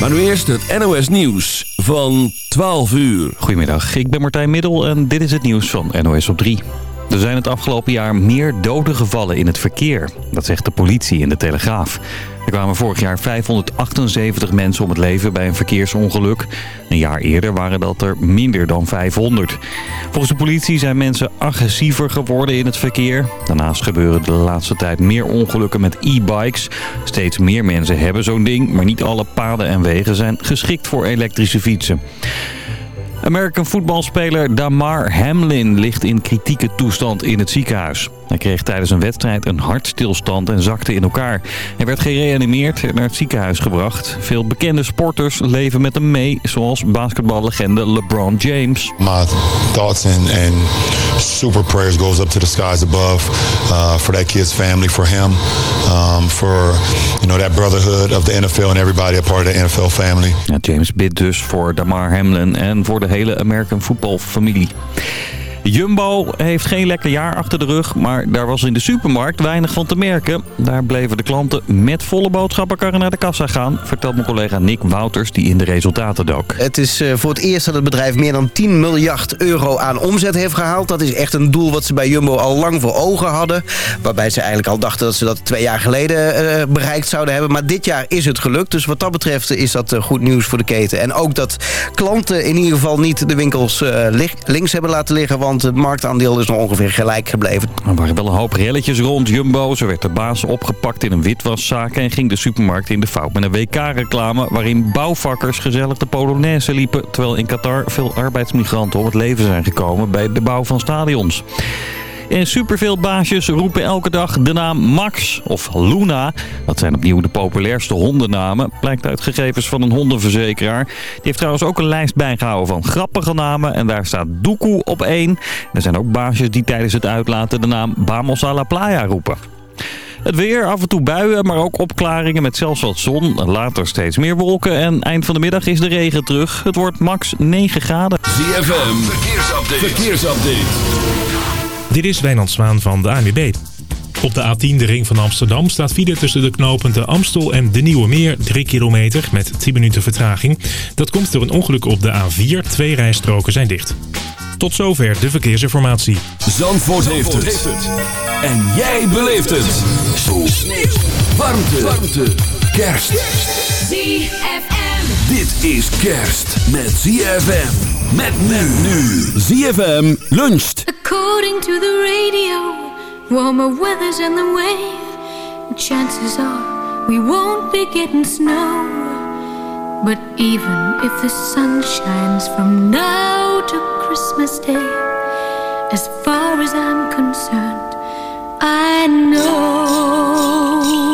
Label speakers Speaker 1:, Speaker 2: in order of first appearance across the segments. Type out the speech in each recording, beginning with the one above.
Speaker 1: Maar nu eerst het NOS Nieuws van 12 uur.
Speaker 2: Goedemiddag, ik ben Martijn Middel en dit is het nieuws van NOS op 3. Er zijn het afgelopen jaar meer doden gevallen in het verkeer. Dat zegt de politie in de Telegraaf. Er kwamen vorig jaar 578 mensen om het leven bij een verkeersongeluk. Een jaar eerder waren dat er minder dan 500. Volgens de politie zijn mensen agressiever geworden in het verkeer. Daarnaast gebeuren de laatste tijd meer ongelukken met e-bikes. Steeds meer mensen hebben zo'n ding, maar niet alle paden en wegen zijn geschikt voor elektrische fietsen. American voetbalspeler Damar Hamlin ligt in kritieke toestand in het ziekenhuis. Hij kreeg tijdens een wedstrijd een hartstilstand en zakte in elkaar. Hij werd gereanimeerd en naar het ziekenhuis gebracht. Veel bekende sporters leven met hem mee, zoals basketballegende LeBron James.
Speaker 3: My thoughts and, and super prayers goes up to the skies above uh, for that kid's family, for him, um, for you know that brotherhood of the NFL and everybody a part of the NFL family.
Speaker 2: Ja, James bidt dus voor Damar Hamlin en voor de hele American voetbalfamilie. Jumbo heeft geen lekker jaar achter de rug, maar daar was in de supermarkt weinig van te merken. Daar bleven de klanten met volle boodschappenkarren naar de kassa gaan, vertelt mijn collega Nick Wouters die in de resultaten dook.
Speaker 4: Het is eh, voor het eerst dat het bedrijf meer dan 10 miljard euro aan omzet heeft gehaald. Dat is echt een doel wat ze bij Jumbo al lang voor ogen hadden. Waarbij ze eigenlijk al dachten dat ze dat twee jaar geleden eh, bereikt zouden hebben. Maar dit jaar is het gelukt. Dus wat dat betreft is dat eh, goed nieuws voor de keten. En ook dat klanten in ieder geval niet de winkels links hebben laten liggen. Want want het marktaandeel is nog ongeveer gelijk gebleven.
Speaker 2: Er waren wel een hoop relletjes rond Jumbo. Zo werd de baas opgepakt in een witwaszaak en ging de supermarkt in de fout met een WK-reclame... waarin bouwvakkers gezellig de Polonaise liepen... terwijl in Qatar veel arbeidsmigranten om het leven zijn gekomen bij de bouw van stadions. En superveel baasjes roepen elke dag de naam Max of Luna. Dat zijn opnieuw de populairste hondennamen. Blijkt uit gegevens van een hondenverzekeraar. Die heeft trouwens ook een lijst bijgehouden van grappige namen. En daar staat Doekoe op één. Er zijn ook baasjes die tijdens het uitlaten de naam Vamos a la Playa roepen. Het weer, af en toe buien, maar ook opklaringen met zelfs wat zon. Later steeds meer wolken en eind van de middag is de regen terug. Het wordt max 9 graden.
Speaker 1: ZFM, verkeersupdate. verkeersupdate.
Speaker 5: Dit is Wijnand Zwaan van de ANWB. Op de A10, de ring van Amsterdam, staat file tussen de knooppunten Amstel en de Nieuwe Meer. 3 kilometer met 10 minuten vertraging. Dat komt door een ongeluk op de A4. Twee rijstroken zijn dicht. Tot zover de verkeersinformatie.
Speaker 1: Zandvoort, heeft, het. En jij beleeft het. Sneeuw. Sneeuw. Warmte. Warmte. Kerst.
Speaker 6: ZFM.
Speaker 1: Dit is kerst met ZFM. Met men nu. ZFM luncht.
Speaker 6: According to the radio, warmer weather's in the way. Chances are we won't be getting snow. But even if the sun shines from now to Christmas Day, as far as I'm concerned, I know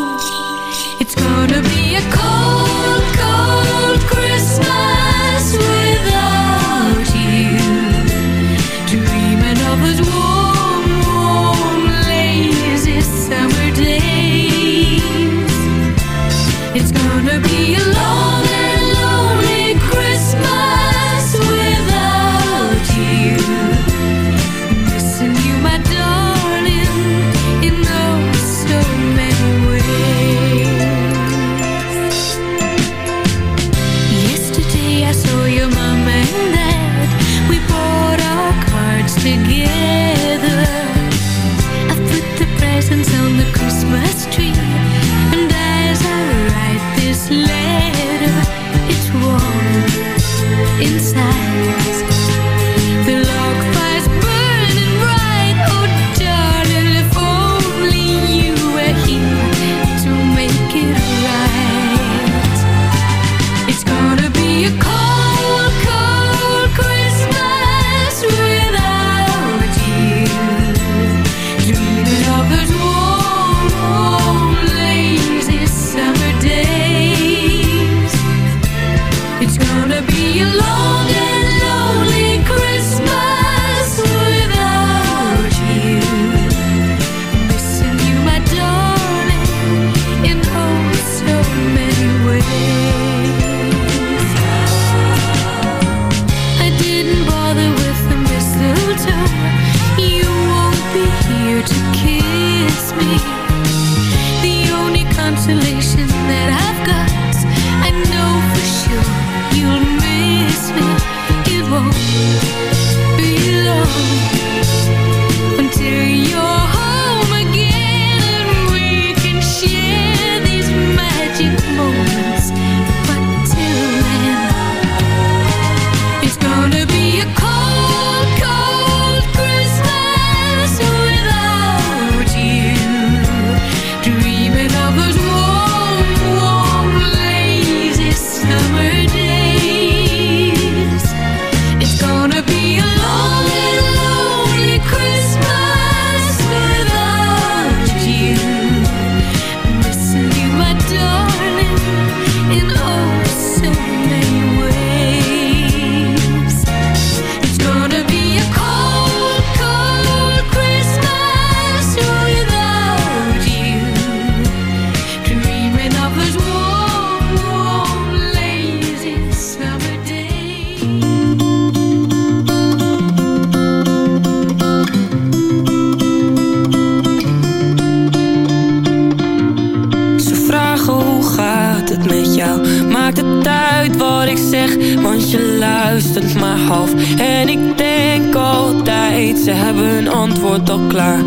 Speaker 7: En ik denk altijd, ze hebben een antwoord al klaar.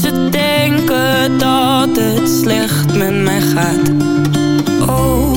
Speaker 7: Ze denken dat het slecht met mij gaat. Oh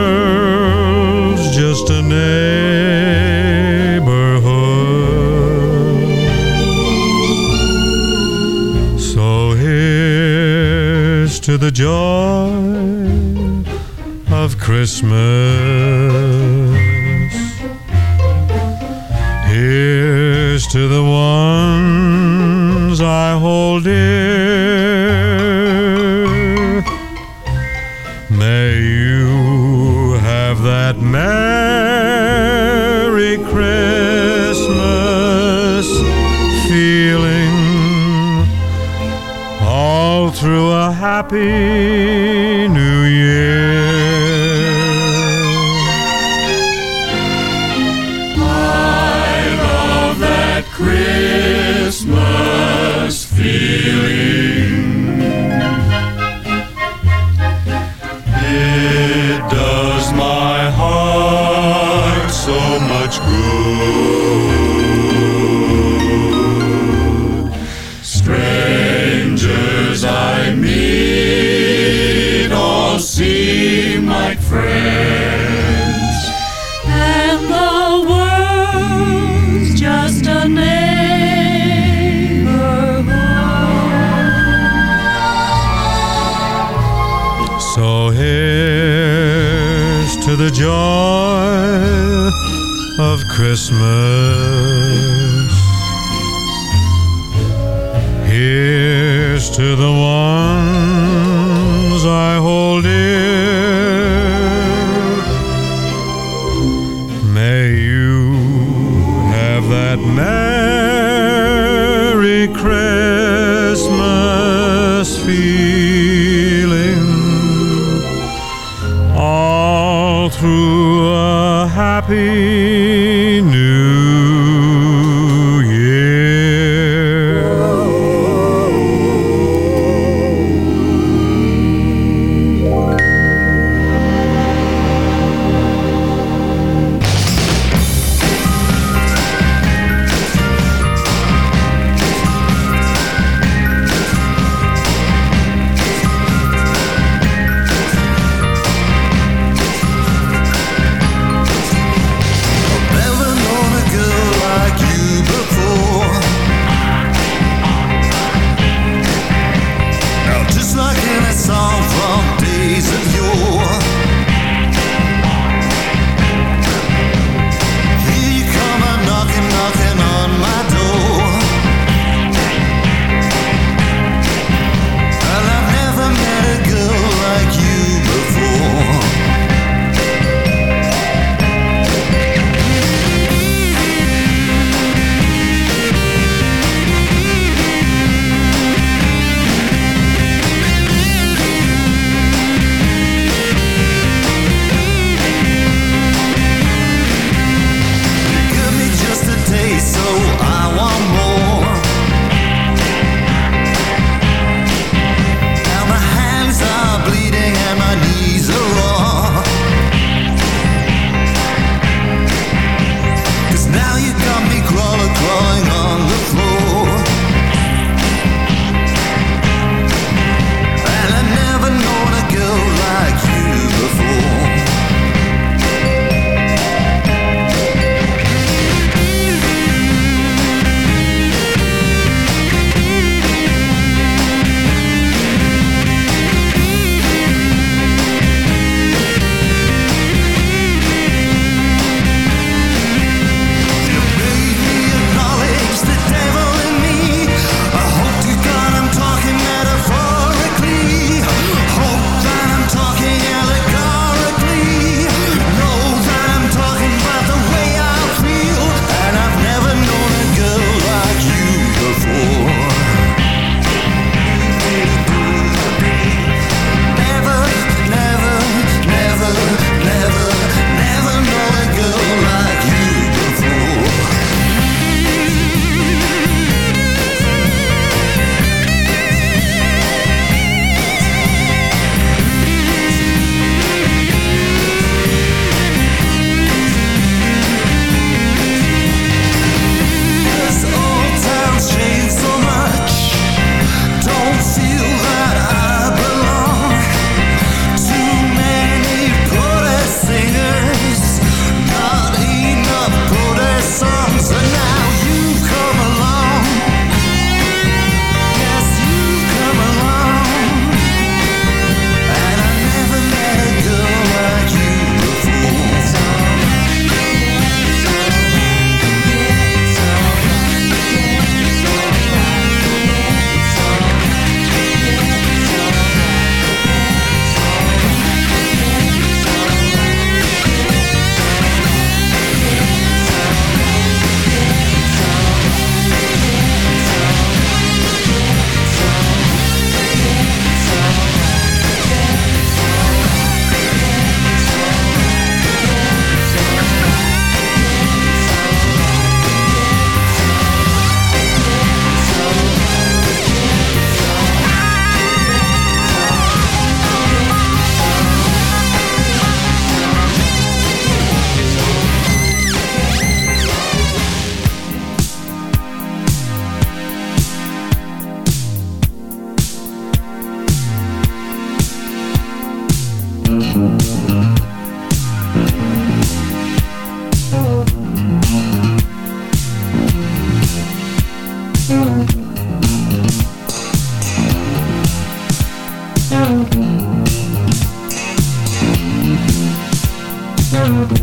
Speaker 8: the joy of Christmas. happy. Christmas.
Speaker 9: Thank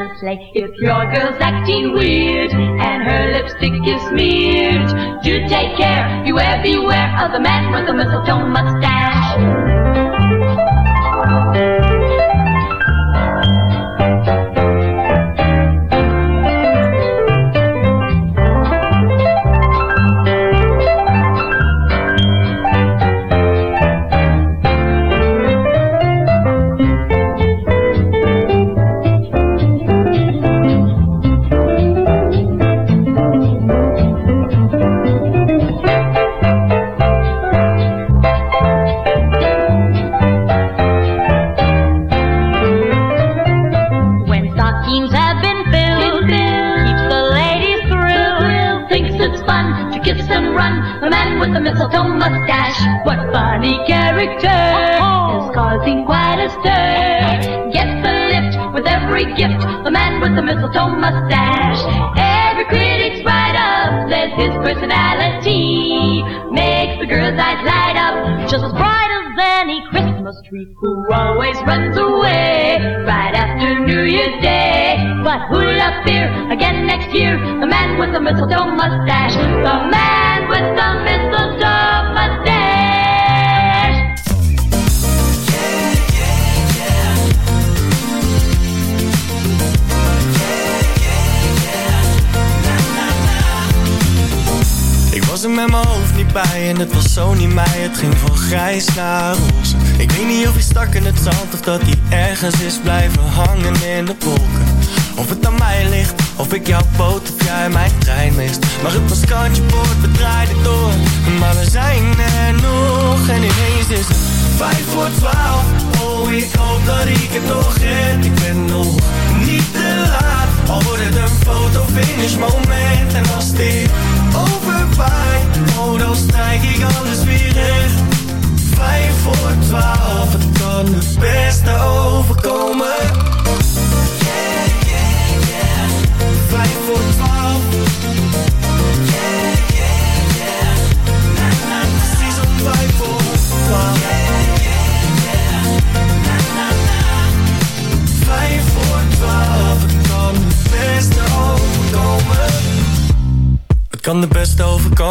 Speaker 9: If your girl's acting weird and her lipstick is smeared, do take care, beware, beware of the man with the mistletoe mustache. Who always runs away right after New Year's Day. But who'll appear again next year? The man with the mistletoe mustache. The man with the mistletoe mustache.
Speaker 10: Ik was er met mijn hoofd niet bij en het was zo niet mij. Het ging van grijs naar dat hij ergens is blijven hangen in de wolken.
Speaker 11: Of het aan mij ligt, of ik jouw poot of jij mijn trein mist. Maar het was kantje bord we draaiden door. Maar we zijn er nog en ineens is het vijf voor twaalf. Oh, ik hoop dat ik het nog red. Ik ben nog niet te laat. Al wordt het een fotofinish moment. En als dit overbaait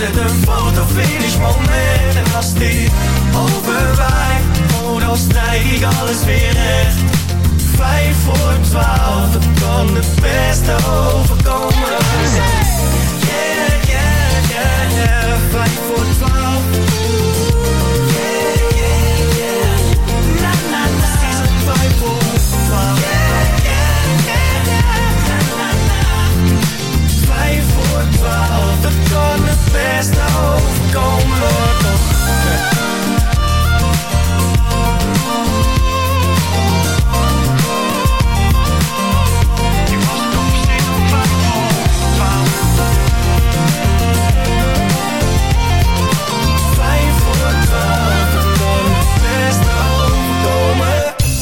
Speaker 11: het een fotofinish moment En als die overwaait Oh, dan strijk ik alles weer recht. Vijf voor twaalf Het kan het beste overkomen. Yeah, yeah, yeah, yeah. Vijf voor twaalf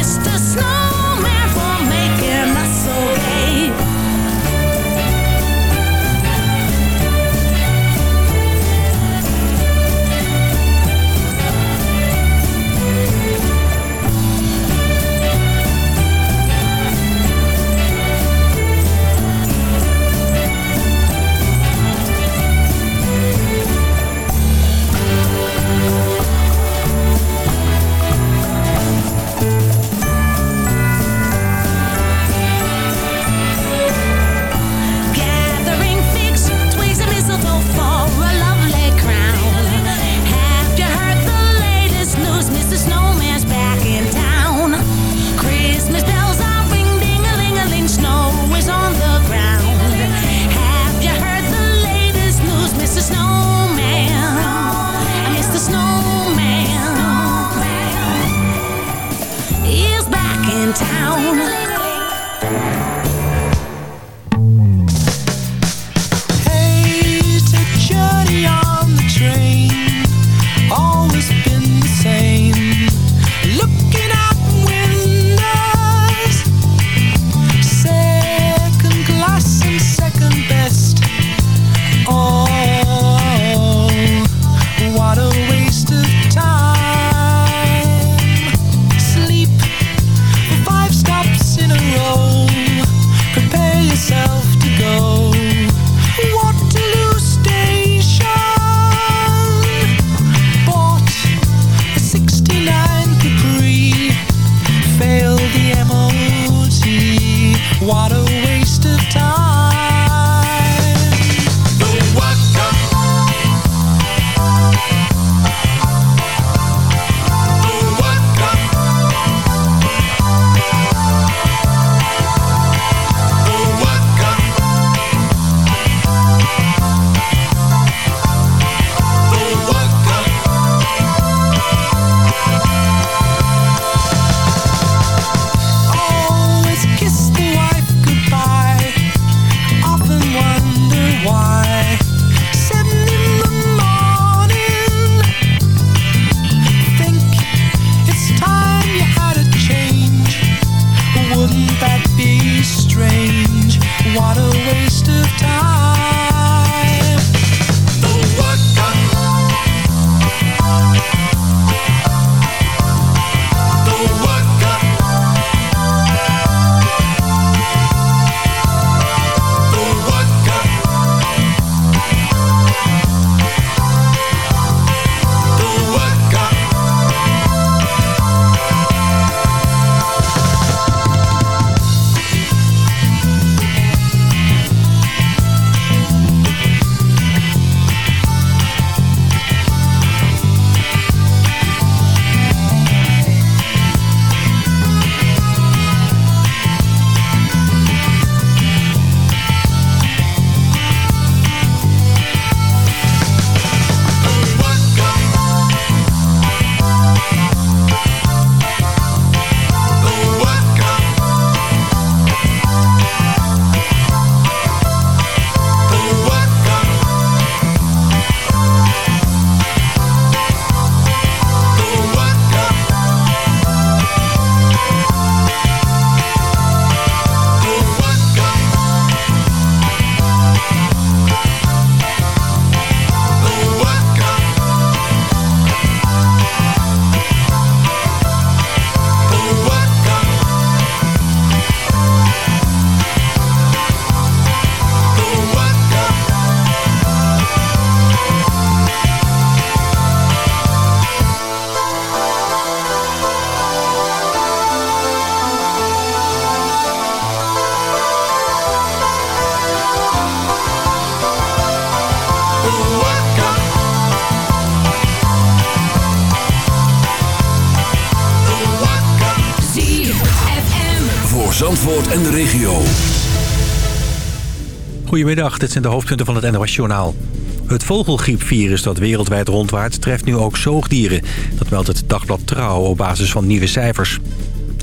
Speaker 12: Mr. Snowman
Speaker 13: Goedemiddag, dit zijn de hoofdpunten van het NOS Journaal. Het vogelgriepvirus dat wereldwijd rondwaart treft nu ook zoogdieren. Dat meldt het dagblad Trouw op basis van nieuwe cijfers.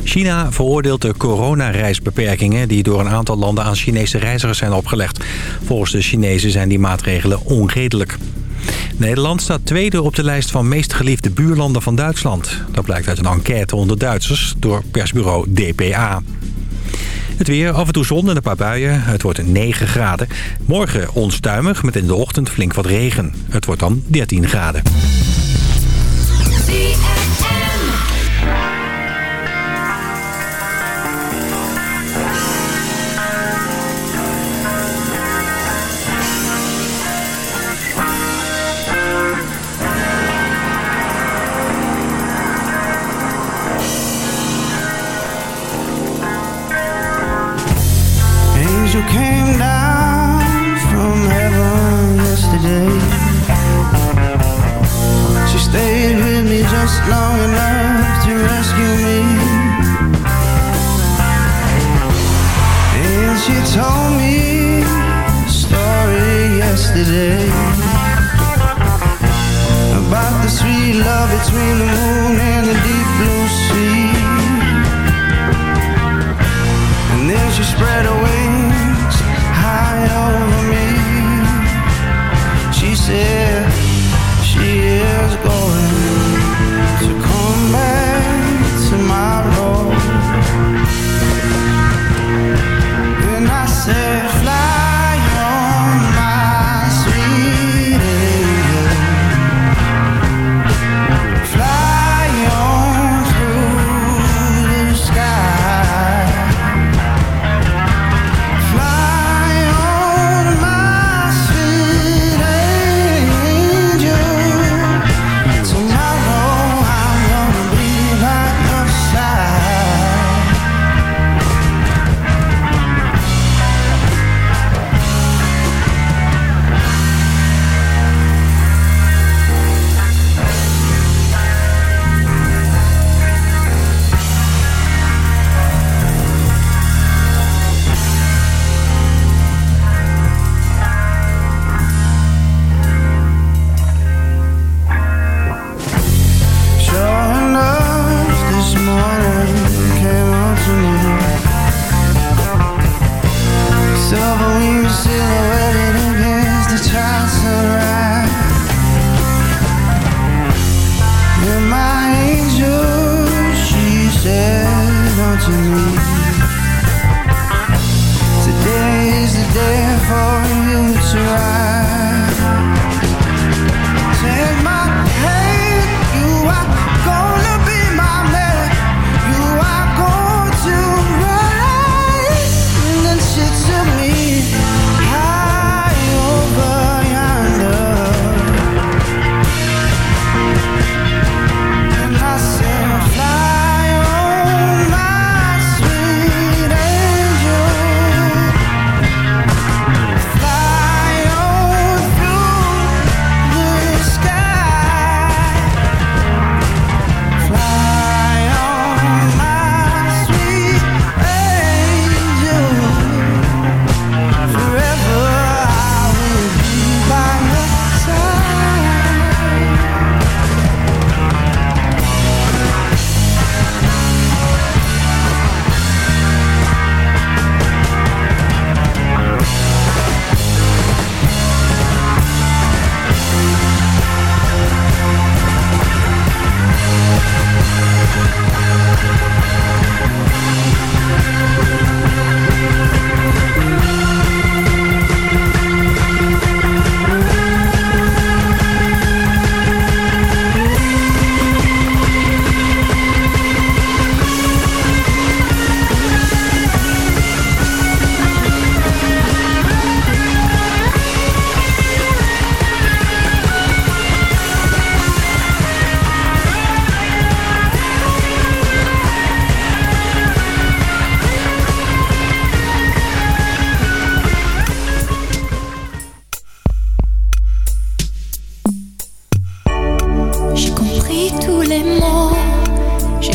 Speaker 13: China veroordeelt de coronareisbeperkingen die door een aantal landen aan Chinese reizigers zijn opgelegd. Volgens de Chinezen zijn die maatregelen onredelijk. Nederland staat tweede op de lijst van meest geliefde buurlanden van Duitsland. Dat blijkt uit een enquête onder Duitsers door persbureau DPA. Het weer, af en toe zon en een paar buien. Het wordt 9 graden. Morgen onstuimig met in de ochtend flink wat regen. Het wordt dan 13 graden.
Speaker 14: Long enough to rescue me. And she told me a story yesterday about the sweet love between the Today is the day for you to rise. Take my hand, you are
Speaker 15: gone.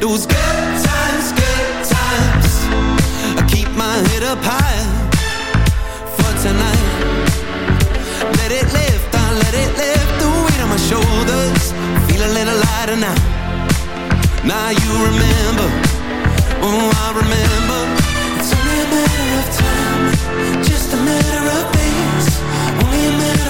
Speaker 16: Those good times, good times? I keep my head up high for tonight. Let it lift, I let it lift the weight on my shoulders. Feel a little lighter now. Now you remember, oh I remember. It's only a matter of time, just a matter of days, only a matter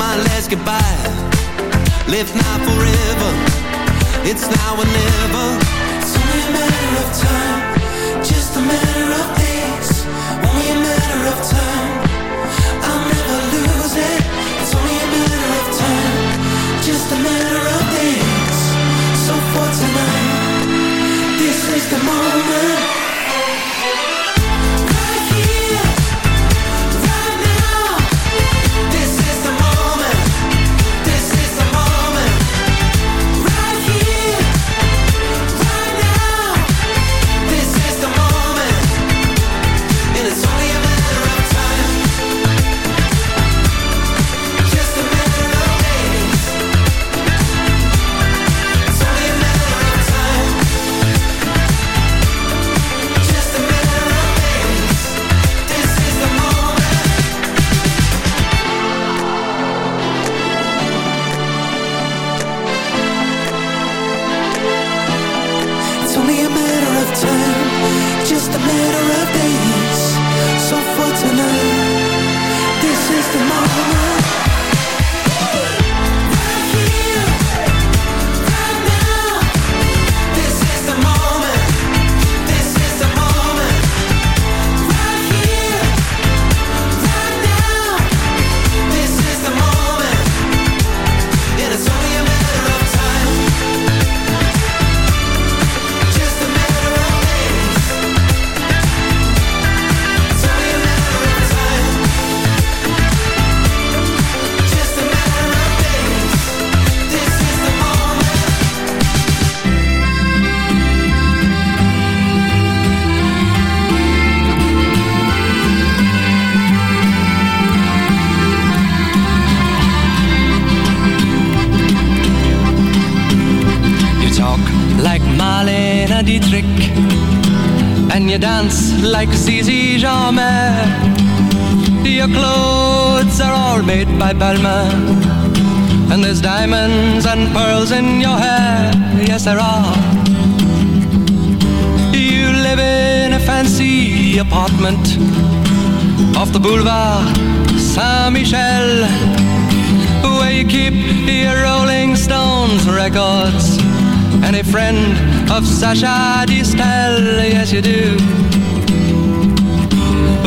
Speaker 16: My last goodbye. Live now forever. It's now or never. It's only a matter of time. Just a matter of days. Only a matter of time. I'll never lose it. It's only a matter of time. Just a matter of days. So for tonight, this is the moment.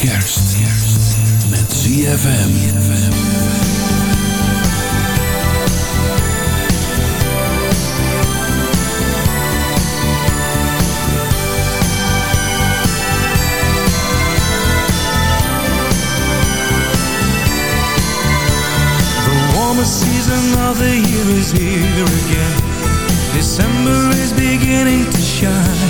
Speaker 6: Kerst. Met ZFM.
Speaker 17: The warmest season of the year is here again. December is beginning to shine.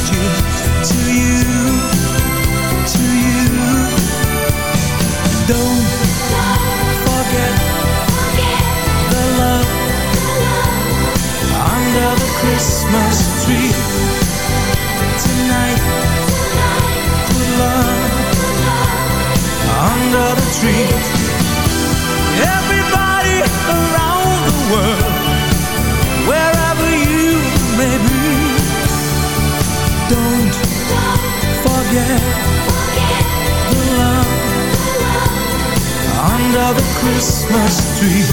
Speaker 17: the. Everybody around the world, wherever you may be, don't forget the love under the Christmas tree.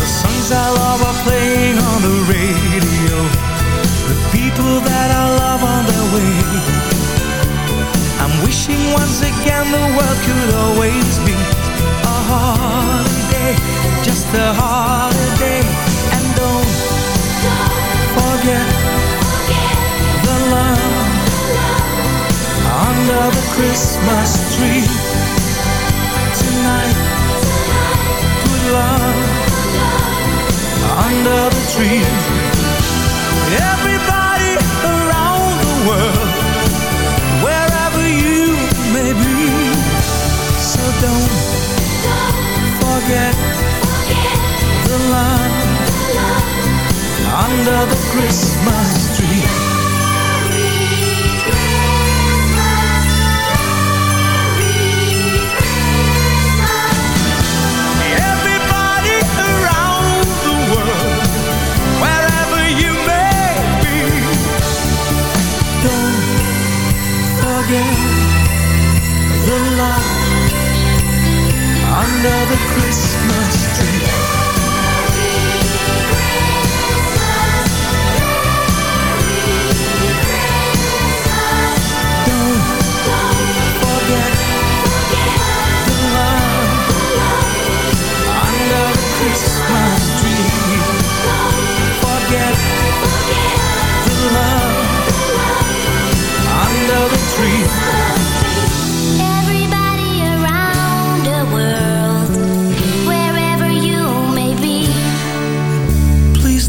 Speaker 17: The I love are playing on the radio. The people that I love on their way. I'm wishing once again the world could always be a holiday, just a holiday. And don't forget the love under the Christmas tree tonight. Put love under the tree. Everybody forget, forget the, love the love under the Christmas tree. Christmas, Christmas.
Speaker 15: Everybody around the world, wherever you may be,
Speaker 17: don't forget the love another Christmas.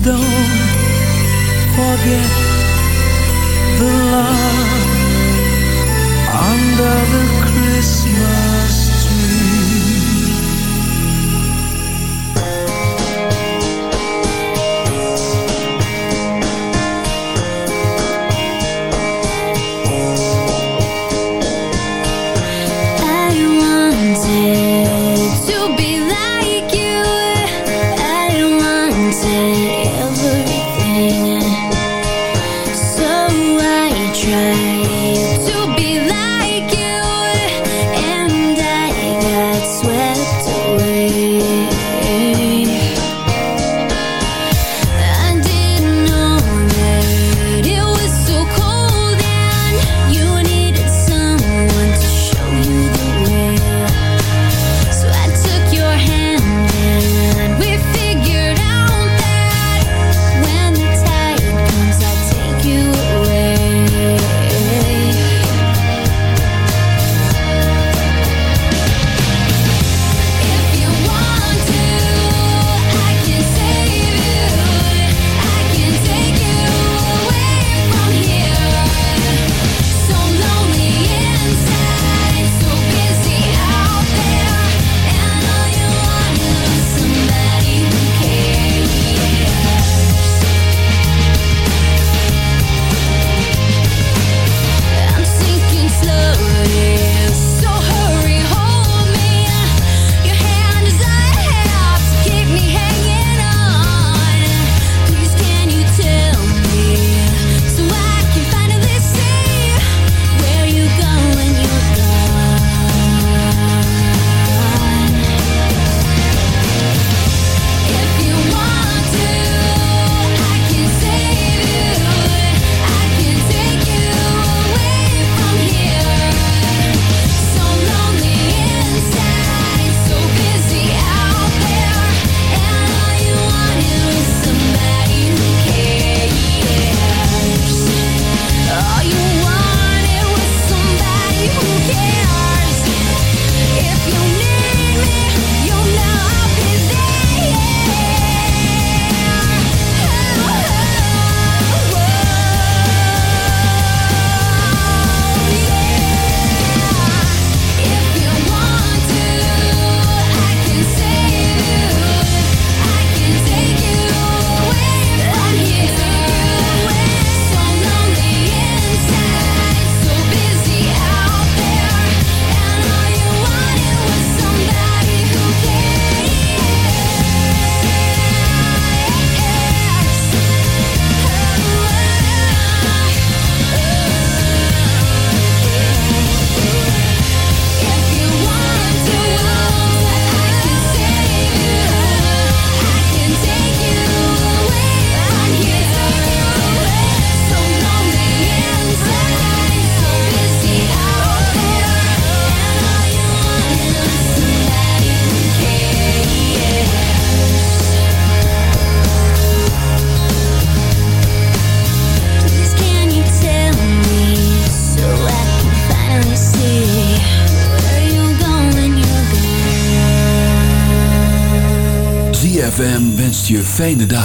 Speaker 15: don't forget the
Speaker 6: love. fijne
Speaker 18: dag.